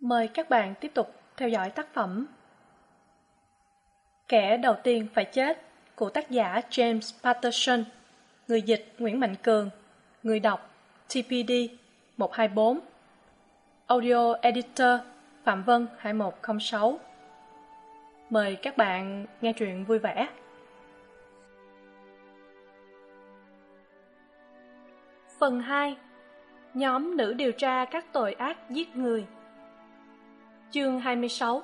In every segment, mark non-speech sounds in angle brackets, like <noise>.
Mời các bạn tiếp tục theo dõi tác phẩm Kẻ đầu tiên phải chết của tác giả James Patterson, người dịch Nguyễn Mạnh Cường, người đọc TPD 124, audio editor Phạm Vân 2106. Mời các bạn nghe truyện vui vẻ. Phần 2 Nhóm nữ điều tra các tội ác giết người Chương 26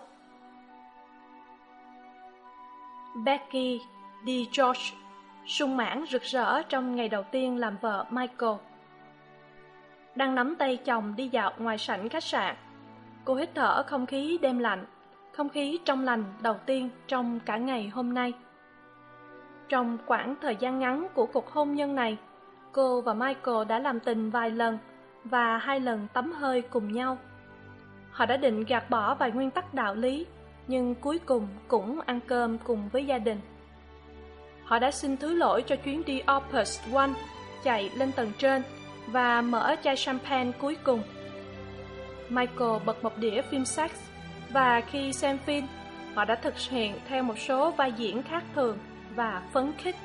Becky D. George sung mãn rực rỡ trong ngày đầu tiên làm vợ Michael. Đang nắm tay chồng đi dạo ngoài sảnh khách sạn. Cô hít thở không khí đêm lạnh, không khí trong lành đầu tiên trong cả ngày hôm nay. Trong quãng thời gian ngắn của cuộc hôn nhân này, cô và Michael đã làm tình vài lần và hai lần tắm hơi cùng nhau. Họ đã định gạt bỏ vài nguyên tắc đạo lý, nhưng cuối cùng cũng ăn cơm cùng với gia đình. Họ đã xin thứ lỗi cho chuyến đi Opus One chạy lên tầng trên và mở chai champagne cuối cùng. Michael bật một đĩa phim sex và khi xem phim, họ đã thực hiện theo một số vai diễn khác thường và phấn khích.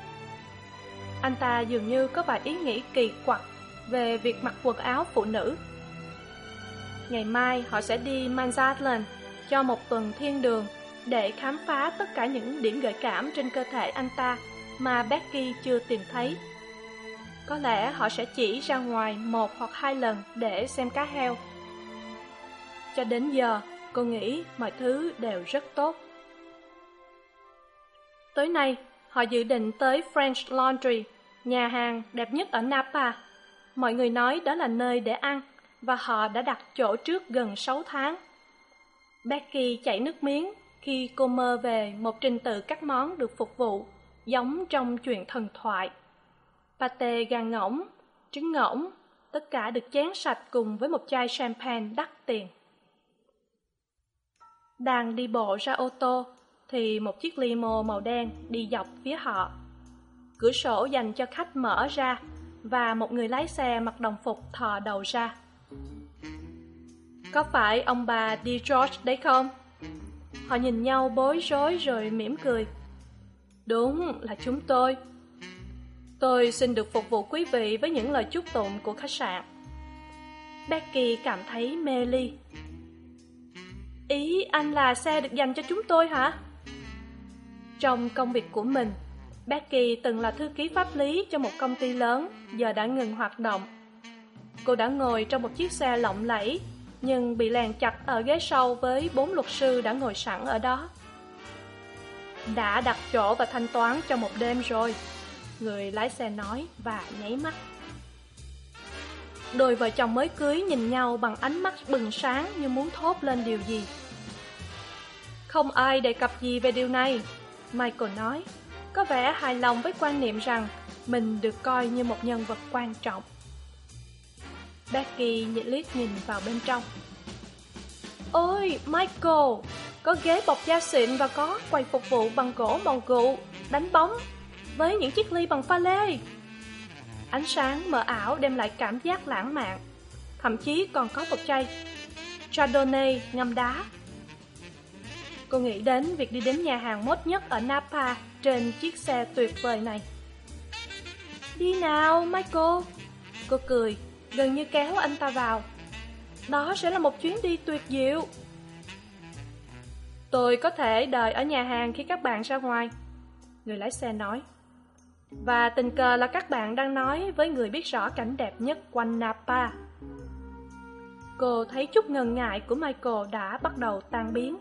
Anh ta dường như có vài ý nghĩ kỳ quặc về việc mặc quần áo phụ nữ. Ngày mai họ sẽ đi Manhattan cho một tuần thiên đường để khám phá tất cả những điểm gợi cảm trên cơ thể anh ta mà Becky chưa tìm thấy. Có lẽ họ sẽ chỉ ra ngoài một hoặc hai lần để xem cá heo. Cho đến giờ, cô nghĩ mọi thứ đều rất tốt. Tối nay, họ dự định tới French Laundry, nhà hàng đẹp nhất ở Napa. Mọi người nói đó là nơi để ăn, và họ đã đặt chỗ trước gần sáu tháng. Becky chảy nước miếng khi cô mơ về một trình tự các món được phục vụ, giống trong chuyện thần thoại. Pate gan ngỗng, trứng ngỗng, tất cả được chén sạch cùng với một chai champagne đắt tiền. Đang đi bộ ra ô tô, thì một chiếc limo màu đen đi dọc phía họ. Cửa sổ dành cho khách mở ra, và một người lái xe mặc đồng phục thò đầu ra. Có phải ông bà đi George đấy không? Họ nhìn nhau bối rối rồi mỉm cười. Đúng là chúng tôi. Tôi xin được phục vụ quý vị với những lời chúc tụng của khách sạn. Becky cảm thấy mê ly. Ý anh là xe được dành cho chúng tôi hả? Trong công việc của mình, Becky từng là thư ký pháp lý cho một công ty lớn, giờ đã ngừng hoạt động. Cô đã ngồi trong một chiếc xe lộng lẫy nhưng bị lèn chặt ở ghế sau với bốn luật sư đã ngồi sẵn ở đó. Đã đặt chỗ và thanh toán cho một đêm rồi, người lái xe nói và nháy mắt. Đôi vợ chồng mới cưới nhìn nhau bằng ánh mắt bừng sáng như muốn thốt lên điều gì. Không ai đề cập gì về điều này, Michael nói, có vẻ hài lòng với quan niệm rằng mình được coi như một nhân vật quan trọng. Becky nhịn liếc nhìn vào bên trong. Ôi, Michael, có ghế bọc da xịn và có quầy phục vụ bằng gỗ màu gụ, đánh bóng, với những chiếc ly bằng pha lê. Ánh sáng mờ ảo đem lại cảm giác lãng mạn, thậm chí còn có một chai Chardonnay ngâm đá. Cô nghĩ đến việc đi đến nhà hàng mốt nhất ở Napa trên chiếc xe tuyệt vời này. Đi nào, Michael. Cô cười gần như kéo anh ta vào. Đó sẽ là một chuyến đi tuyệt diệu. Tôi có thể đợi ở nhà hàng khi các bạn ra ngoài. Người lái xe nói. Và tình cờ là các bạn đang nói với người biết rõ cảnh đẹp nhất quanh Napa. Cô thấy chút ngần ngại của Michael đã bắt đầu tan biến.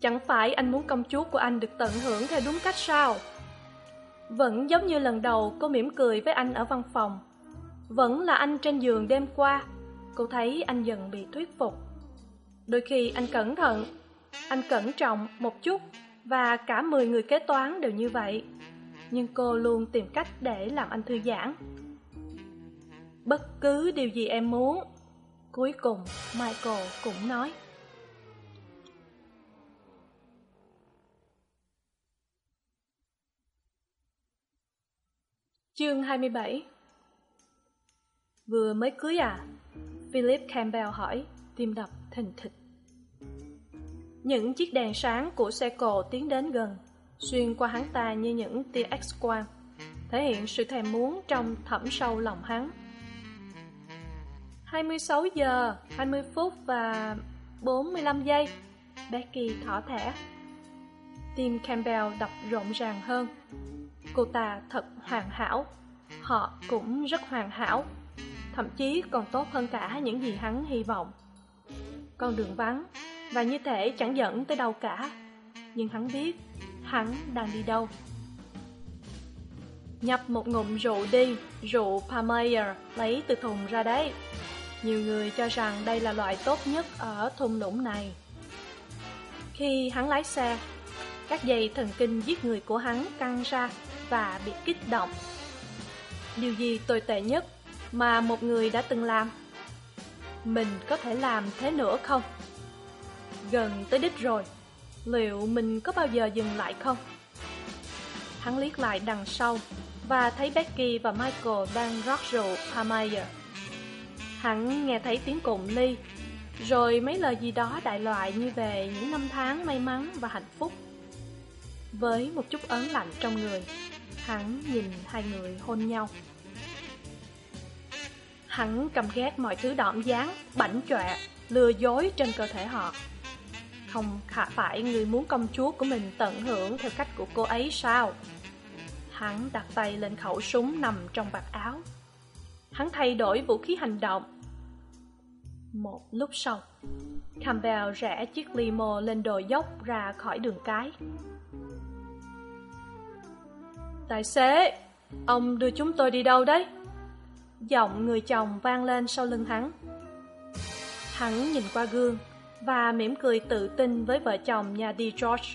Chẳng phải anh muốn công chúa của anh được tận hưởng theo đúng cách sao? Vẫn giống như lần đầu cô mỉm cười với anh ở văn phòng. Vẫn là anh trên giường đêm qua. Cô thấy anh dần bị thuyết phục. Đôi khi anh cẩn thận, Anh cẩn trọng một chút Và cả mười người kế toán đều như vậy. Nhưng cô luôn tìm cách để làm anh thư giãn. Bất cứ điều gì em muốn, Cuối cùng Michael cũng nói. Chương 27 Vừa mới cưới à? philip campbell hỏi, tim đập thình thịch. Những chiếc đèn sáng của xe cộ tiến đến gần, xuyên qua hắn ta như những tia x quang thể hiện sự thèm muốn trong thẳm sâu lòng hắn. 26 giờ 20 phút và 45 giây, Becky thỏ thẻ. Tim Campbell đập rộn ràng hơn. Cô ta thật hoàn hảo. Họ cũng rất hoàn hảo. Thậm chí còn tốt hơn cả những gì hắn hy vọng. Con đường vắng, Và như thể chẳng dẫn tới đâu cả. Nhưng hắn biết, Hắn đang đi đâu. Nhập một ngụm rượu đi, Rượu Palmayer Lấy từ thùng ra đấy. Nhiều người cho rằng đây là loại tốt nhất Ở thung lũng này. Khi hắn lái xe, Các dây thần kinh giết người của hắn căng ra. Và bị kích động. Điều gì tồi tệ nhất Mà một người đã từng làm? Mình có thể làm thế nữa không? Gần tới đích rồi. Liệu mình có bao giờ dừng lại không? Hắn liếc lại đằng sau Và thấy Becky và Michael đang rót rượu Palmayer Hắn nghe thấy tiếng cụm ly, Rồi mấy lời gì đó đại loại như về những năm tháng may mắn và hạnh phúc. Với một chút ớn lạnh trong người Hắn nhìn hai người hôn nhau. Hắn cầm ghét mọi thứ đỏm dáng, bảnh chọe, lừa dối trên cơ thể họ. Không phải người muốn công chúa của mình tận hưởng theo cách của cô ấy sao? Hắn đặt tay lên khẩu súng nằm trong vạt áo. Hắn thay đổi vũ khí hành động. Một lúc sau Campbell rẽ chiếc limo lên đồi dốc ra khỏi đường cái. Tài xế, ông đưa chúng tôi đi đâu đấy? Giọng người chồng vang lên sau lưng hắn. Hắn nhìn qua gương Và mỉm cười tự tin với vợ chồng nhà đi George.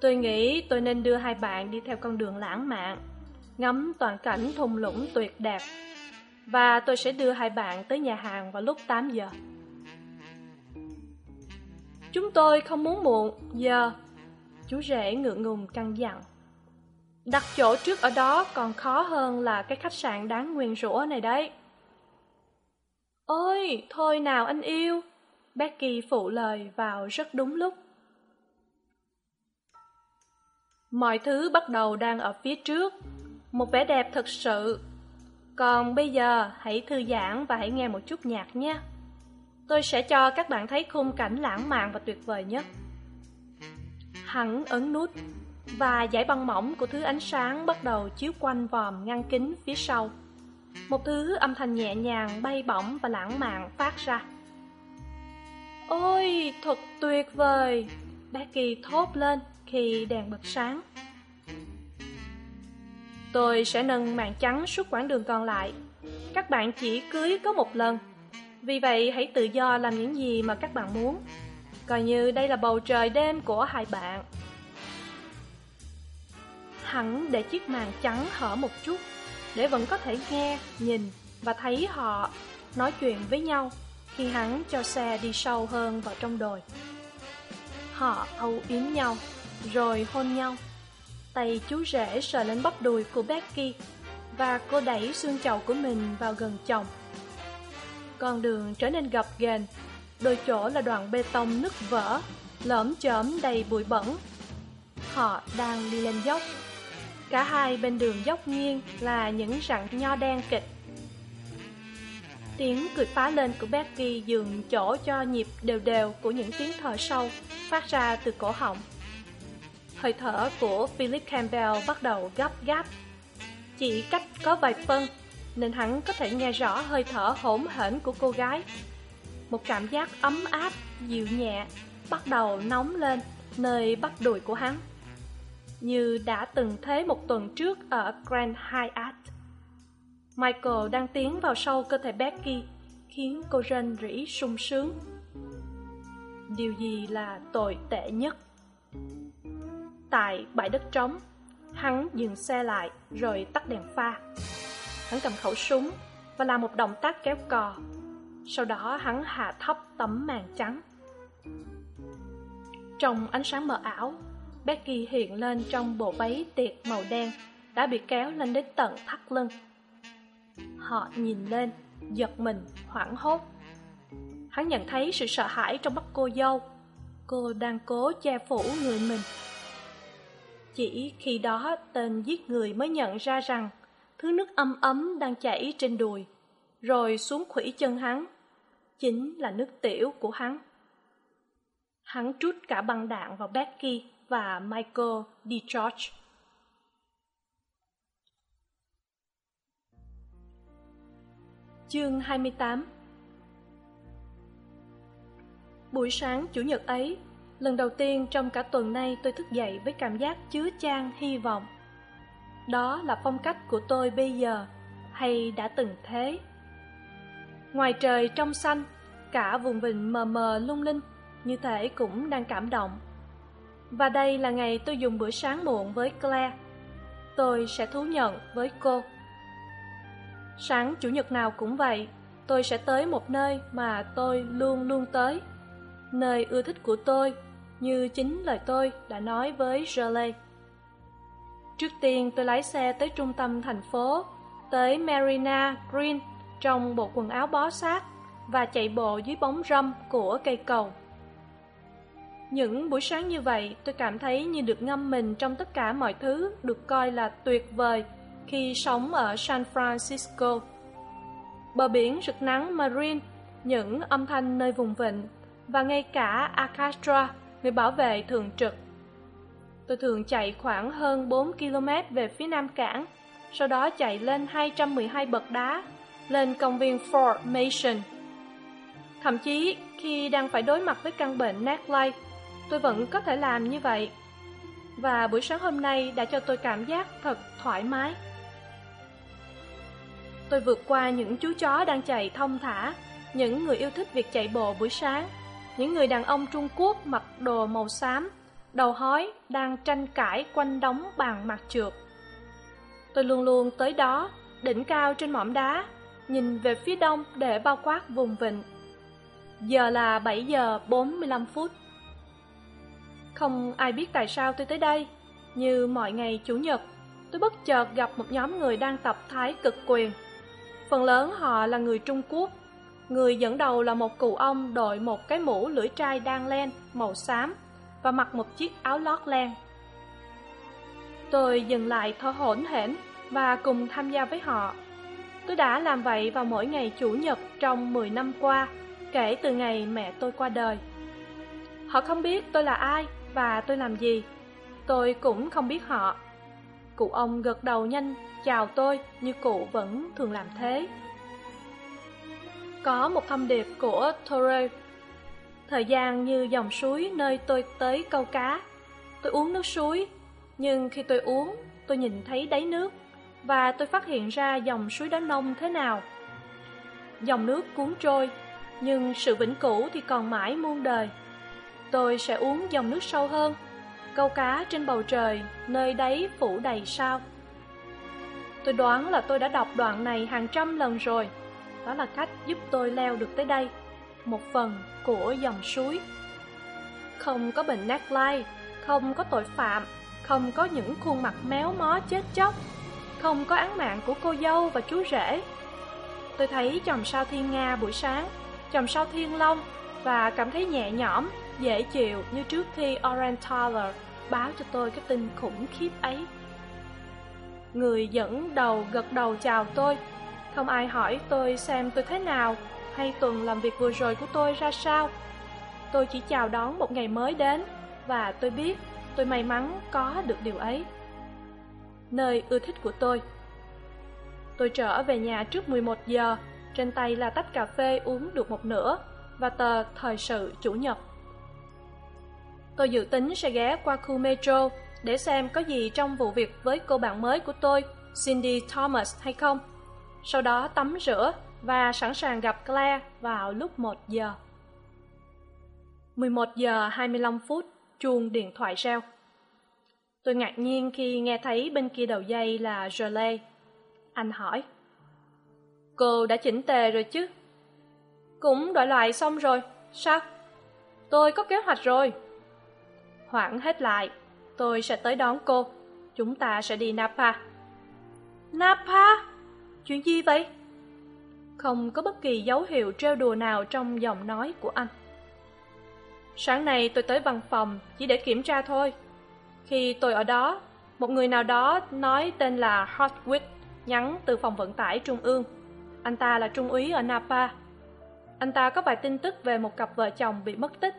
Tôi nghĩ tôi nên đưa hai bạn đi theo con đường lãng mạn Ngắm toàn cảnh thung lũng tuyệt đẹp. Và tôi sẽ đưa hai bạn tới nhà hàng vào lúc 8 giờ. Chúng tôi không muốn muộn giờ. Chú rể ngượng ngùng căng dặn. Đặt chỗ trước ở đó còn khó hơn là cái khách sạn đáng nguyền rủa này đấy. Ôi, thôi nào anh yêu. Becky phụ lời vào rất đúng lúc. Mọi thứ bắt đầu đang ở phía trước. Một vẻ đẹp thật sự. Còn bây giờ, hãy thư giãn và hãy nghe một chút nhạc nhé. Tôi sẽ cho các bạn thấy khung cảnh lãng mạn và tuyệt vời nhất. Hắn ấn nút và dải băng mỏng của thứ ánh sáng bắt đầu chiếu quanh vòm ngăn kính phía sau. Một thứ âm thanh nhẹ nhàng bay bổng và lãng mạn phát ra. Ôi, thật tuyệt vời! Becky thốt lên khi đèn bật sáng. Tôi sẽ nâng màn trắng suốt quãng đường còn lại. Các bạn chỉ cưới có một lần. Vì vậy hãy tự do làm những gì mà các bạn muốn. Coi như đây là bầu trời đêm của hai bạn. Hắn để chiếc màn trắng hở một chút Để vẫn có thể nghe, nhìn và thấy họ nói chuyện với nhau Khi hắn cho xe đi sâu hơn vào trong đồi. Họ âu yếm nhau, rồi hôn nhau. Tay chú rể sờ lên bắp đùi của Becky Và cô đẩy xương chậu của mình vào gần chồng. Con đường trở nên gập ghềnh Đôi chỗ là đoạn bê tông nứt vỡ Lỡm chởm đầy bụi bẩn. Họ đang đi lên dốc. Cả hai bên đường dốc nghiêng là những rặng nho đen kịch Tiếng cười phá lên của Becky dường chỗ cho nhịp đều đều của những tiếng thở sâu phát ra từ cổ họng. Hơi thở của Philip Campbell bắt đầu gấp gáp. Chỉ cách có vài phân, nên hắn có thể nghe rõ hơi thở hỗn hển của cô gái. Một cảm giác ấm áp, dịu nhẹ, bắt đầu nóng lên nơi bắt đùi của hắn như đã từng thế một tuần trước ở Grand Hyatt. Michael đang tiến vào sâu cơ thể Becky, khiến cô rên rỉ sung sướng. Điều gì là tồi tệ nhất? Tại bãi đất trống, hắn dừng xe lại rồi tắt đèn pha. Hắn cầm khẩu súng và làm một động tác kéo cò. Sau đó hắn hạ thấp tấm màn trắng. Trong ánh sáng mờ ảo, Becky hiện lên trong bộ váy tiệc màu đen, đã bị kéo lên đến tận thắt lưng. Họ nhìn lên, giật mình, hoảng hốt. Hắn nhận thấy sự sợ hãi trong mắt cô dâu. Cô đang cố che phủ người mình. Chỉ khi đó, tên giết người mới nhận ra rằng thứ nước âm ấm đang chảy trên đùi, rồi xuống khủy chân hắn. Chính là nước tiểu của hắn. Hắn trút cả băng đạn vào becky và michael d george chương hai mươi tám. Buổi sáng chủ nhật ấy, lần đầu tiên trong cả tuần nay tôi thức dậy với cảm giác chứa chan hy vọng. Đó là phong cách của tôi bây giờ, hay đã từng thế. Ngoài trời trong xanh, cả vùng vịnh mờ mờ lung linh, như thể cũng đang cảm động và đây là ngày tôi dùng bữa sáng muộn với claire tôi sẽ thú nhận với cô sáng chủ nhật nào cũng vậy tôi sẽ tới một nơi mà tôi luôn luôn tới nơi ưa thích của tôi như chính lời tôi đã nói với Shirley. Trước tiên tôi lái xe tới trung tâm thành phố, tới Marina Green trong bộ quần áo bó sát và chạy bộ dưới bóng râm của cây cầu. Những buổi sáng như vậy tôi cảm thấy như được ngâm mình trong tất cả mọi thứ được coi là tuyệt vời khi sống ở San Francisco. Bờ biển rực nắng Marine, những âm thanh nơi vùng vịnh và ngay cả akastra người bảo vệ thường trực tôi thường chạy khoảng hơn bốn km về phía nam cảng sau đó chạy lên hai trăm mười hai bậc đá lên công viên fort mason thậm chí khi đang phải đối mặt với căn bệnh nát tôi vẫn có thể làm như vậy. Và buổi sáng hôm nay đã cho tôi cảm giác thật thoải mái. Tôi vượt qua những chú chó đang chạy thông thả, những người yêu thích việc chạy bộ buổi sáng, những người đàn ông trung quốc mặc đồ màu xám, đầu hói đang tranh cãi quanh đống bàn mặt trượt. Tôi luôn luôn tới đó, đỉnh cao trên mỏm đá, nhìn về phía đông để bao quát vùng vịnh. Giờ là bảy giờ bốn mươi lăm phút không ai biết tại sao tôi tới đây. Như mọi ngày chủ nhật, tôi bất chợt gặp một nhóm người đang tập thái cực quyền. Phần lớn họ là người trung quốc. Người dẫn đầu là một cụ ông đội một cái mũ lưỡi trai đan len màu xám và mặc một chiếc áo lót len. Tôi dừng lại thở hổn hển và cùng tham gia với họ. Tôi đã làm vậy vào mỗi ngày chủ nhật trong mười năm qua, kể từ ngày mẹ tôi qua đời. Họ không biết tôi là ai và tôi làm gì tôi cũng không biết họ cụ ông gật đầu nhanh chào tôi như cụ vẫn thường làm thế có một thông điệp của torre Thời gian như dòng suối nơi tôi tới câu cá. Tôi uống nước suối, nhưng khi tôi uống, tôi nhìn thấy đáy nước và tôi phát hiện ra dòng suối đó nông thế nào. Dòng nước cuốn trôi, nhưng sự vĩnh cửu thì còn mãi muôn đời. Tôi sẽ uống dòng nước sâu hơn, câu cá trên bầu trời, nơi đáy phủ đầy sao. Tôi đoán là tôi đã đọc đoạn này hàng trăm lần rồi. Đó là cách giúp tôi leo được tới đây một phần của dòng suối. Không có bệnh nát lai không có tội phạm không có những khuôn mặt méo mó chết chóc không có án mạng của cô dâu và chú rể. Tôi thấy chòm sao thiên nga buổi sáng chòm sao thiên long và cảm thấy nhẹ nhõm dễ chịu như trước khi oren tyler báo cho tôi cái tin khủng khiếp ấy. Người dẫn đầu gật đầu chào tôi. Không ai hỏi tôi xem tôi thế nào hay tuần làm việc vừa rồi của tôi ra sao. Tôi chỉ chào đón một ngày mới đến và tôi biết tôi may mắn có được điều ấy. Nơi ưa thích của tôi. Tôi trở về nhà trước mười một giờ, trên tay là tách cà phê uống được một nửa và tờ thời sự chủ nhật tôi dự tính sẽ ghé qua khu metro để xem có gì trong vụ việc với cô bạn mới của tôi, cindy thomas hay không. Sau đó tắm rửa và sẵn sàng gặp claire vào lúc một giờ. mười một giờ hai mươi lăm phút, chuông điện thoại reo. Tôi ngạc nhiên khi nghe thấy bên kia đầu dây là Jolie. anh hỏi, cô đã chỉnh tề rồi chứ? Cũng đổi lại xong rồi. Sao? Tôi có kế hoạch rồi hoãn hết lại. Tôi sẽ tới đón cô. Chúng ta sẽ đi napa. Napa? Chuyện gì vậy? Không có bất kỳ dấu hiệu trêu đùa nào trong giọng nói của anh. Sáng nay tôi tới văn phòng chỉ để kiểm tra thôi. Khi tôi ở đó, một người nào đó nói tên là hotwit, nhắn từ phòng vận tải trung ương. Anh ta là trung úy ở napa. Anh ta có vài tin tức về một cặp vợ chồng bị mất tích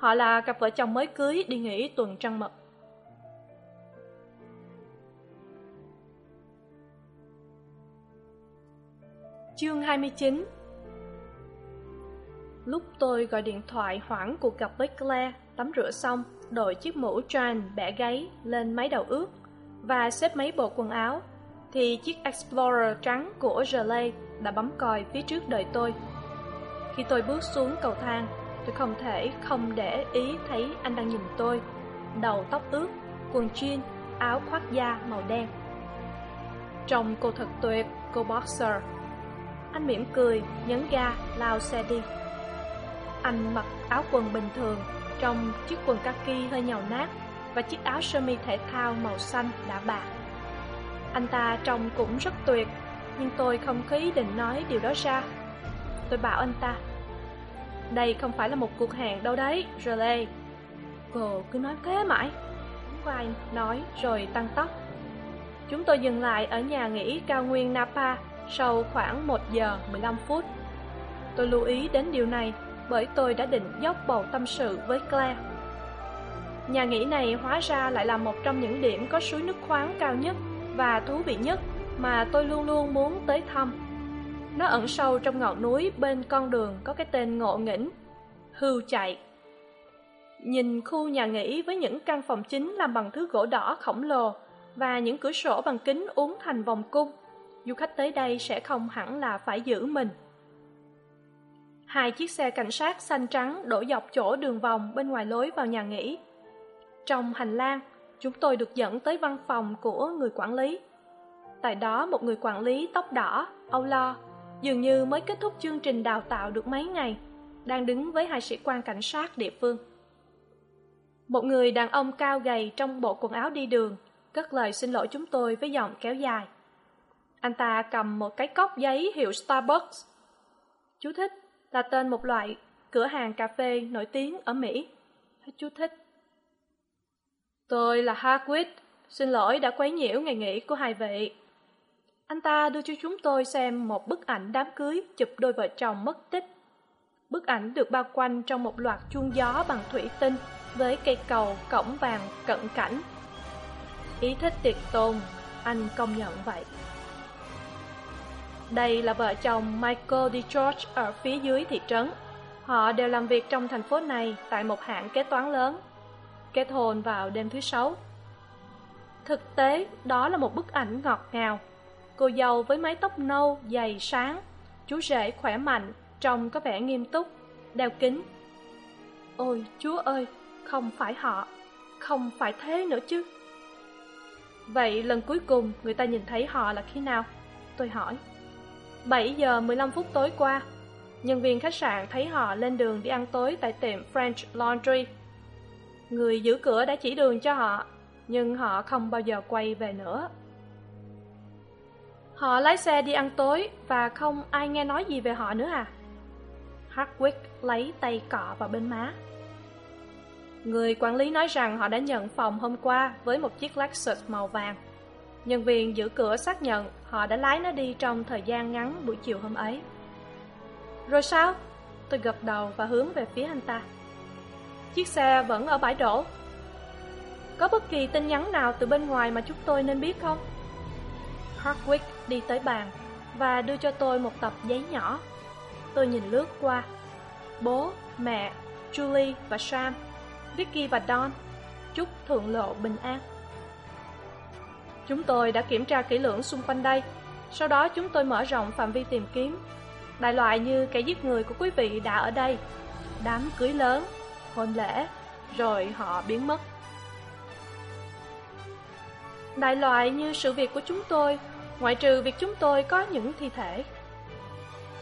họ là cặp vợ chồng mới cưới đi nghỉ tuần trăng mật. Chương hai mươi chín. Lúc tôi gọi điện thoại hoãn cuộc gặp với claire, tắm rửa xong, đội chiếc mũ tràn bẻ gáy lên máy đầu ướt và xếp mấy bộ quần áo, thì chiếc explorer trắng của Relay đã bấm còi phía trước đợi tôi. Khi tôi bước xuống cầu thang tôi không thể không để ý thấy anh đang nhìn tôi. Đầu tóc ướt quần jean, áo khoác da màu đen. Trông cô thật tuyệt, cô boxer. Anh mỉm cười, nhấn ga, lao xe đi. Anh mặc áo quần bình thường, trong chiếc quần kaki hơi nhàu nát và chiếc áo sơ mi thể thao màu xanh đã bạc. Anh ta trông cũng rất tuyệt, nhưng tôi không có ý định nói điều đó ra. Tôi bảo anh ta đây không phải là một cuộc hẹn đâu đấy relay cô cứ nói thế mãi. Anh nói rồi tăng tốc. Chúng tôi dừng lại ở nhà nghỉ cao nguyên napa sau khoảng một giờ mười lăm phút. Tôi lưu ý đến điều này bởi tôi đã định dốc bầu tâm sự với claire. Nhà nghỉ này hóa ra lại là một trong những điểm có suối nước khoáng cao nhất và thú vị nhất mà tôi luôn luôn muốn tới thăm nó ẩn sâu trong ngọn núi bên con đường có cái tên ngộ nghĩnh hưu chạy. Nhìn khu nhà nghỉ với những căn phòng chính làm bằng thứ gỗ đỏ khổng lồ và những cửa sổ bằng kính uốn thành vòng cung, du khách tới đây sẽ không hẳn là phải giữ mình. Hai chiếc xe cảnh sát xanh trắng đổ dọc chỗ đường vòng bên ngoài lối vào nhà nghỉ. Trong hành lang, chúng tôi được dẫn tới văn phòng của người quản lý. Tại đó, một người quản lý tóc đỏ, âu lo dường như mới kết thúc chương trình đào tạo được mấy ngày, đang đứng với hai sĩ quan cảnh sát địa phương. Một người đàn ông cao gầy trong bộ quần áo đi đường, cất lời xin lỗi chúng tôi với giọng kéo dài. Anh ta cầm một cái cốc giấy hiệu starbucks. Chú thích là tên một loại cửa hàng cà phê nổi tiếng ở mỹ. Hết chú thích. Tôi là harquit xin lỗi đã quấy nhiễu ngày nghỉ của hai vị anh ta đưa cho chúng tôi xem một bức ảnh đám cưới chụp đôi vợ chồng mất tích. Bức ảnh được bao quanh trong một loạt chuông gió bằng thủy tinh với cây cầu cổng vàng cận cảnh. Ý thích tiệt tôn, anh công nhận vậy. Đây là vợ chồng michael DeGeorge george ở phía dưới thị trấn. Họ đều làm việc trong thành phố này tại một hãng kế toán lớn kết hôn vào đêm thứ sáu. Thực tế đó là một bức ảnh ngọt ngào cô dâu với mái tóc nâu, dày, sáng. Chú rể khỏe mạnh, trông có vẻ nghiêm túc. Đeo kính. Ôi, chúa ơi, không phải họ, không phải thế nữa chứ. Vậy lần cuối cùng người ta nhìn thấy họ là khi nào? Tôi hỏi. Bảy giờ mười lăm phút tối qua, nhân viên khách sạn thấy họ lên đường đi ăn tối tại tiệm french laundry. Người giữ cửa đã chỉ đường cho họ, nhưng họ không bao giờ quay về nữa họ lái xe đi ăn tối và không ai nghe nói gì về họ nữa à? Hardwick lấy tay cọ vào bên má. Người quản lý nói rằng họ đã nhận phòng hôm qua với một chiếc lexus màu vàng. Nhân viên giữ cửa xác nhận họ đã lái nó đi trong thời gian ngắn buổi chiều hôm ấy. Rồi sao? Tôi gật đầu và hướng về phía anh ta. Chiếc xe vẫn ở bãi đổ. Có bất kỳ tin nhắn nào từ bên ngoài mà chúng tôi nên biết không? Hardwick đi tới bàn và đưa cho tôi một tập giấy nhỏ. Tôi nhìn lướt qua. Bố, mẹ, julie và sam, vicky và don, chúc thượng lộ bình an. Chúng tôi đã kiểm tra kỹ lưỡng xung quanh đây. Sau đó chúng tôi mở rộng phạm vi tìm kiếm. Đại loại như kẻ giết người của quý vị đã ở đây. Đám cưới lớn, hôn lễ, rồi họ biến mất. Đại loại như sự việc của chúng tôi ngoại trừ việc chúng tôi có những thi thể,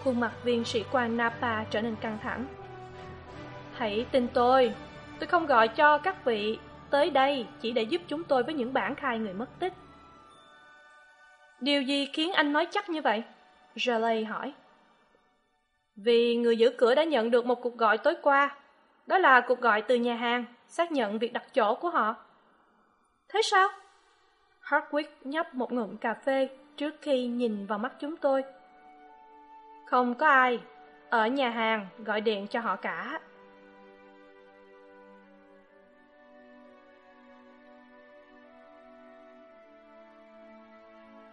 khuôn mặt viên sĩ quan napa trở nên căng thẳng. Hãy tin tôi tôi không gọi cho các vị tới đây chỉ để giúp chúng tôi với những bản khai người mất tích. Điều gì khiến anh nói chắc như vậy? Riley hỏi. Vì người giữ cửa đã nhận được một cuộc gọi tối qua. Đó là cuộc gọi từ nhà hàng, xác nhận việc đặt chỗ của họ. Thế sao? Hardwick nhấp một ngụm cà phê trước khi nhìn vào mắt chúng tôi. Không có ai ở nhà hàng gọi điện cho họ cả.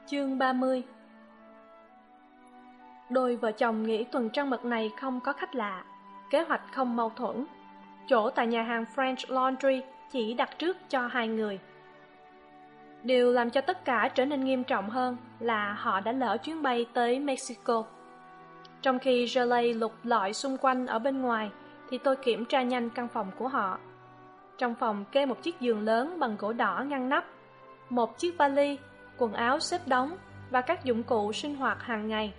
Chương ba mươi. Đôi vợ chồng nghĩ tuần trăng mật này không có khách lạ. Kế hoạch không mâu thuẫn. Chỗ tại nhà hàng french laundry chỉ đặt trước cho hai người điều làm cho tất cả trở nên nghiêm trọng hơn là họ đã lỡ chuyến bay tới mexico. Trong khi Shirley lục lọi xung quanh ở bên ngoài, thì tôi kiểm tra nhanh căn phòng của họ. Trong phòng kê một chiếc giường lớn bằng gỗ đỏ ngăn nắp, một chiếc vali, quần áo xếp đóng và các dụng cụ sinh hoạt hàng ngày.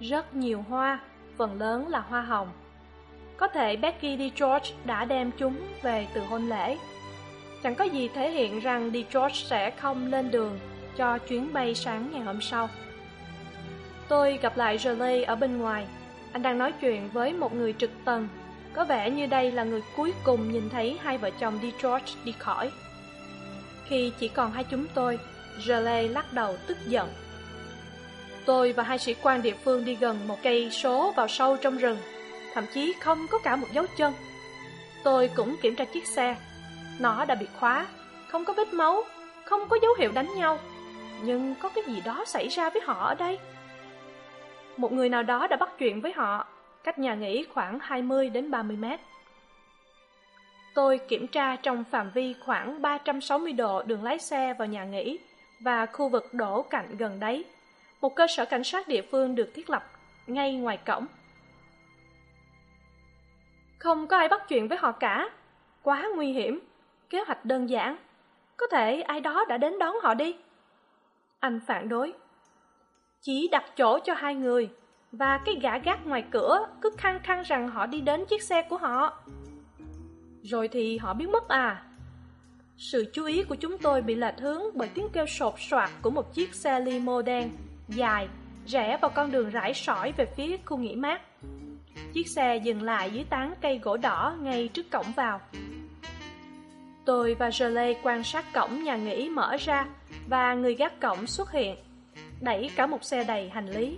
Rất nhiều hoa, phần lớn là hoa hồng. Có thể becky d george đã đem chúng về từ hôn lễ chẳng có gì thể hiện rằng đi george sẽ không lên đường cho chuyến bay sáng ngày hôm sau. Tôi gặp lại Jolie ở bên ngoài. Anh đang nói chuyện với một người trực tầng. Có vẻ như đây là người cuối cùng nhìn thấy hai vợ chồng đi george đi khỏi. Khi chỉ còn hai chúng tôi Jolie lắc đầu tức giận. Tôi và hai sĩ quan địa phương đi gần một cây số vào sâu trong rừng, thậm chí không có cả một dấu chân. Tôi cũng kiểm tra chiếc xe nó đã bị khóa, không có vết máu, không có dấu hiệu đánh nhau. Nhưng có cái gì đó xảy ra với họ ở đây? Một người nào đó đã bắt chuyện với họ, cách nhà nghỉ khoảng hai mươi đến ba mươi mét. Tôi kiểm tra trong phạm vi khoảng ba trăm sáu mươi độ đường lái xe vào nhà nghỉ và khu vực đổ cạnh gần đấy. Một cơ sở cảnh sát địa phương được thiết lập ngay ngoài cổng. Không có ai bắt chuyện với họ cả. Quá nguy hiểm kế hoạch đơn giản. Có thể ai đó đã đến đón họ đi. Anh phản đối. Chỉ đặt chỗ cho hai người, và cái gã gác ngoài cửa cứ khăng khăng rằng họ đi đến chiếc xe của họ. Rồi thì họ biến mất à. Sự chú ý của chúng tôi bị lệch hướng bởi tiếng kêu sột soạt của một chiếc xe limo đen, dài, rẽ vào con đường rải sỏi về phía khu nghỉ mát. Chiếc xe dừng lại dưới tán cây gỗ đỏ ngay trước cổng vào tôi và Jolie quan sát cổng nhà nghỉ mở ra và người gác cổng xuất hiện, đẩy cả một xe đầy hành lý.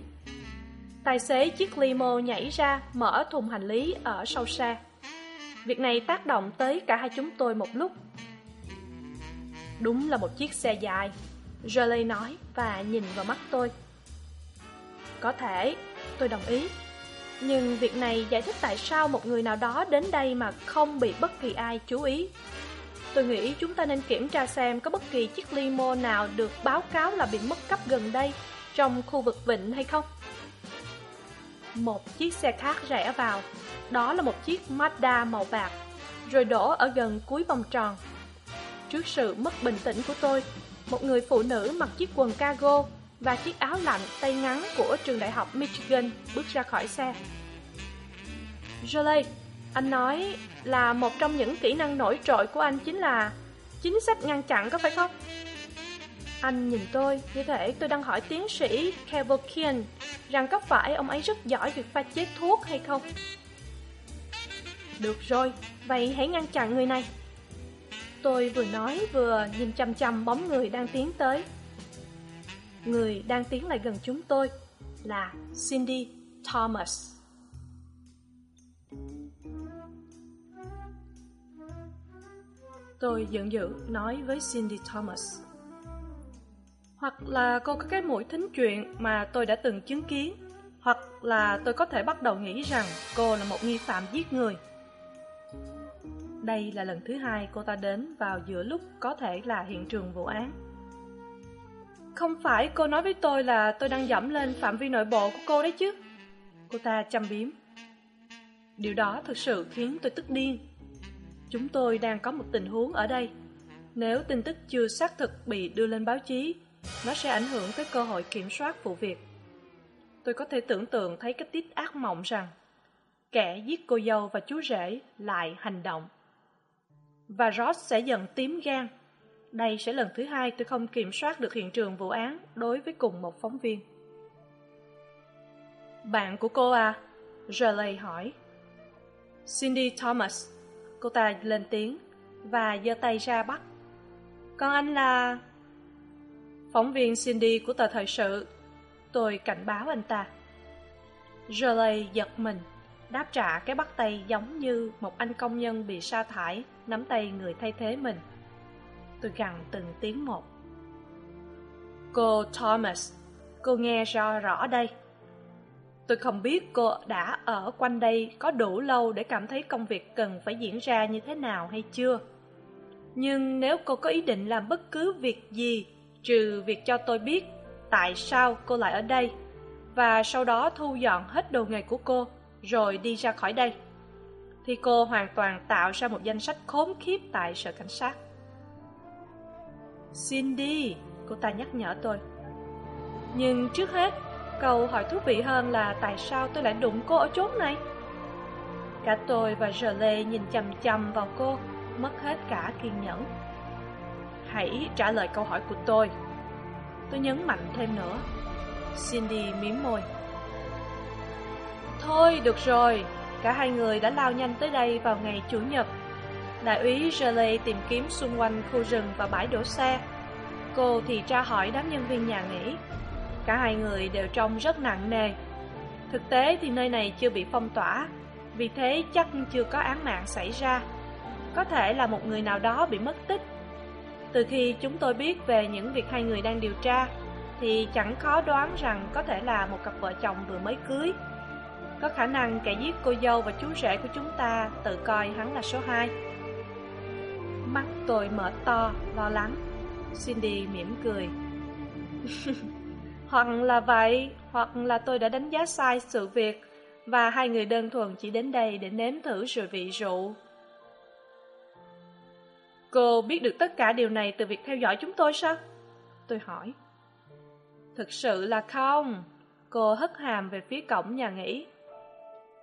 Tài xế chiếc limo nhảy ra mở thùng hành lý ở sau xe. Việc này tác động tới cả hai chúng tôi một lúc. Đúng là một chiếc xe dài Jolie nói và nhìn vào mắt tôi. Có thể, tôi đồng ý. Nhưng việc này giải thích tại sao một người nào đó đến đây mà không bị bất kỳ ai chú ý tôi nghĩ chúng ta nên kiểm tra xem có bất kỳ chiếc limo nào được báo cáo là bị mất cắp gần đây trong khu vực vịnh hay không. Một chiếc xe khác rẽ vào. Đó là một chiếc mazda màu bạc, rồi đổ ở gần cuối vòng tròn. Trước sự mất bình tĩnh của tôi, một người phụ nữ mặc chiếc quần cargo và chiếc áo lạnh tay ngắn của trường đại học michigan bước ra khỏi xe. Jolie anh nói là một trong những kỹ năng nổi trội của anh chính là chính sách ngăn chặn có phải không? Anh nhìn tôi, như thể tôi đang hỏi tiến sĩ kevokian rằng có phải ông ấy rất giỏi việc pha chế thuốc hay không? Được rồi, vậy hãy ngăn chặn người này. Tôi vừa nói vừa nhìn chăm chăm bóng người đang tiến tới. Người đang tiến lại gần chúng tôi là cindy thomas. Tôi giận dữ nói với cindy thomas. Hoặc là cô có cái mũi thính chuyện mà tôi đã từng chứng kiến, hoặc là tôi có thể bắt đầu nghĩ rằng cô là một nghi phạm giết người. Đây là lần thứ hai cô ta đến vào giữa lúc có thể là hiện trường vụ án. Không phải cô nói với tôi là tôi đang dẫm lên phạm vi nội bộ của cô đấy chứ? Cô ta chăm biếm. Điều đó thực sự khiến tôi tức điên chúng tôi đang có một tình huống ở đây. Nếu tin tức chưa xác thực bị đưa lên báo chí, nó sẽ ảnh hưởng tới cơ hội kiểm soát vụ việc. Tôi có thể tưởng tượng thấy cái tít ác mộng rằng kẻ giết cô dâu và chú rể lại hành động. Và ross sẽ dần tím gan. Đây sẽ lần thứ hai tôi không kiểm soát được hiện trường vụ án đối với cùng một phóng viên. Bạn của cô à? Riley hỏi. Cindy Thomas. Cô ta lên tiếng và giơ tay ra bắt. Còn anh là... Phóng viên Cindy của tờ thời sự. Tôi cảnh báo anh ta. Jolie giật mình, đáp trả cái bắt tay giống như một anh công nhân bị sa thải nắm tay người thay thế mình. Tôi gằn từng tiếng một. Cô Thomas, cô nghe rõ rõ đây. Tôi không biết cô đã ở quanh đây có đủ lâu để cảm thấy công việc cần phải diễn ra như thế nào hay chưa. Nhưng nếu cô có ý định làm bất cứ việc gì, trừ việc cho tôi biết tại sao cô lại ở đây, và sau đó thu dọn hết đồ nghề của cô, rồi đi ra khỏi đây, thì cô hoàn toàn tạo ra một danh sách khốn khiếp tại sở cảnh sát. xin đi, cô ta nhắc nhở tôi. Nhưng trước hết, câu hỏi thú vị hơn là tại sao tôi lại đụng cô ở chốn này? Cả tôi và Jolie nhìn chằm chằm vào cô, mất hết cả kiên nhẫn. Hãy trả lời câu hỏi của tôi. Tôi nhấn mạnh thêm nữa. Cindy mím môi. Thôi, được rồi. Cả hai người đã lao nhanh tới đây vào ngày Chủ nhật. Đại úy Jolie tìm kiếm xung quanh khu rừng và bãi đổ xe. Cô thì tra hỏi đám nhân viên nhà nghỉ. Cả hai người đều trông rất nặng nề. Thực tế thì nơi này chưa bị phong tỏa, vì thế chắc chưa có án mạng xảy ra. Có thể là một người nào đó bị mất tích. Từ khi chúng tôi biết về những việc hai người đang điều tra, thì chẳng khó đoán rằng có thể là một cặp vợ chồng vừa mới cưới. Có khả năng kẻ giết cô dâu và chú rể của chúng ta tự coi hắn là số hai. Mắt tôi mở to, lo lắng. Cindy mỉm cười. <laughs> hoặc là vậy, hoặc là tôi đã đánh giá sai sự việc và hai người đơn thuần chỉ đến đây để nếm thử rồi vị rượu. Cô biết được tất cả điều này từ việc theo dõi chúng tôi sao? Tôi hỏi. Thực sự là không. Cô hất hàm về phía cổng nhà nghỉ.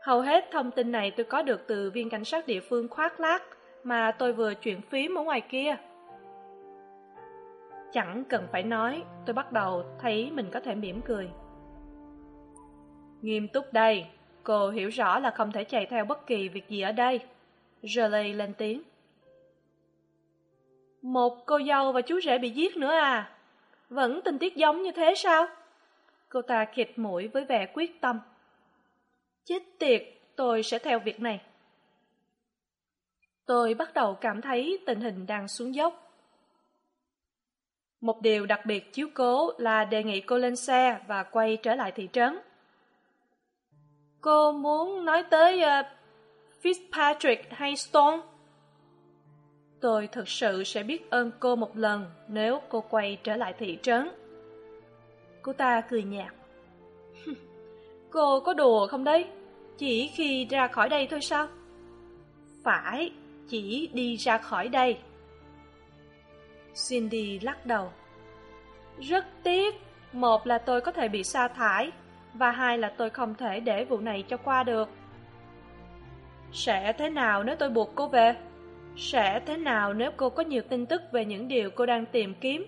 Hầu hết thông tin này tôi có được từ viên cảnh sát địa phương khoác lác mà tôi vừa chuyển phím ở ngoài kia. Chẳng cần phải nói, tôi bắt đầu thấy mình có thể mỉm cười. Nghiêm túc đây, cô hiểu rõ là không thể chạy theo bất kỳ việc gì ở đây. Jolie lên tiếng. Một cô dâu và chú rể bị giết nữa à? Vẫn tình tiết giống như thế sao? Cô ta khịt mũi với vẻ quyết tâm. Chết tiệt, tôi sẽ theo việc này. Tôi bắt đầu cảm thấy tình hình đang xuống dốc. Một điều đặc biệt chiếu cố là đề nghị cô lên xe và quay trở lại thị trấn. Cô muốn nói tới uh, Fitzpatrick hay Stone? Tôi thực sự sẽ biết ơn cô một lần nếu cô quay trở lại thị trấn. Cô ta cười nhạt. <laughs> cô có đùa không đấy? Chỉ khi ra khỏi đây thôi sao? Phải, chỉ đi ra khỏi đây. Cindy lắc đầu. Rất tiếc, một là tôi có thể bị sa thải, và hai là tôi không thể để vụ này cho qua được. Sẽ thế nào nếu tôi buộc cô về? Sẽ thế nào nếu cô có nhiều tin tức về những điều cô đang tìm kiếm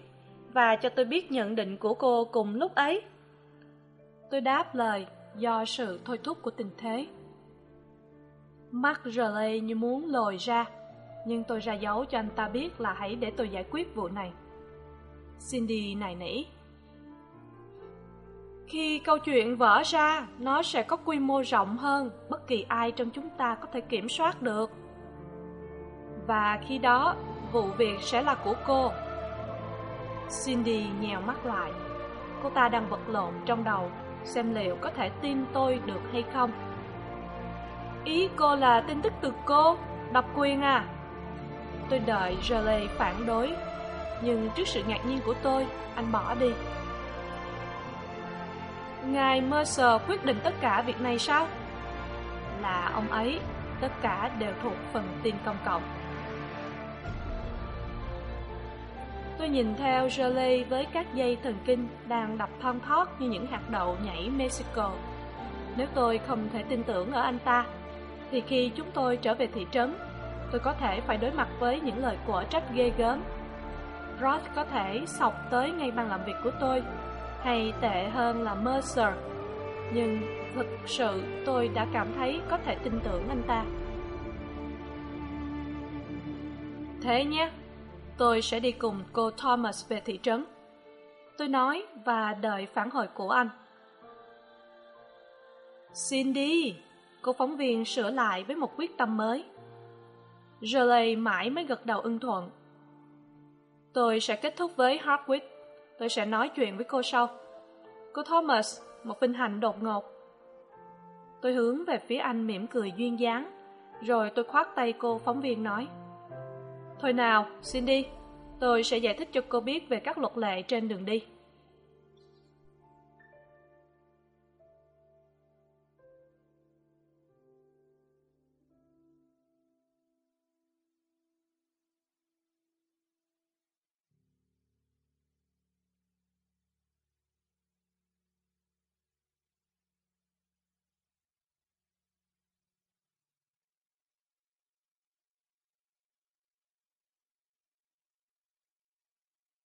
và cho tôi biết nhận định của cô cùng lúc ấy? Tôi đáp lời do sự thôi thúc của tình thế. Mắt Raleigh như muốn lồi ra, nhưng tôi ra dấu cho anh ta biết là hãy để tôi giải quyết vụ này. Cindy nài nỉ. Khi câu chuyện vỡ ra, nó sẽ có quy mô rộng hơn bất kỳ ai trong chúng ta có thể kiểm soát được. Và khi đó, vụ việc sẽ là của cô. Cindy nhèo mắt lại. Cô ta đang vật lộn trong đầu, xem liệu có thể tin tôi được hay không. Ý cô là tin tức từ cô, độc quyền à? Tôi đợi Jolie phản đối, nhưng trước sự ngạc nhiên của tôi, anh bỏ đi. Ngài Mercer quyết định tất cả việc này sao? Là ông ấy, tất cả đều thuộc phần tin công cộng. Tôi nhìn theo Jolie với các dây thần kinh đang đập thon thót như những hạt đậu nhảy Mexico. Nếu tôi không thể tin tưởng ở anh ta, thì khi chúng tôi trở về thị trấn, tôi có thể phải đối mặt với những lời của trách ghê gớm. Roth có thể sọc tới ngay bàn làm việc của tôi, hay tệ hơn là Mercer. nhưng thực sự tôi đã cảm thấy có thể tin tưởng anh ta thế nhé tôi sẽ đi cùng cô thomas về thị trấn tôi nói và đợi phản hồi của anh xin đi cô phóng viên sửa lại với một quyết tâm mới Jolie mãi mới gật đầu ưng thuận. Tôi sẽ kết thúc với hardwick tôi sẽ nói chuyện với cô sau. Cô thomas, một vinh hạnh đột ngột. Tôi hướng về phía anh mỉm cười duyên dáng, rồi tôi khoát tay cô phóng viên nói, thôi nào cindy tôi sẽ giải thích cho cô biết về các luật lệ trên đường đi.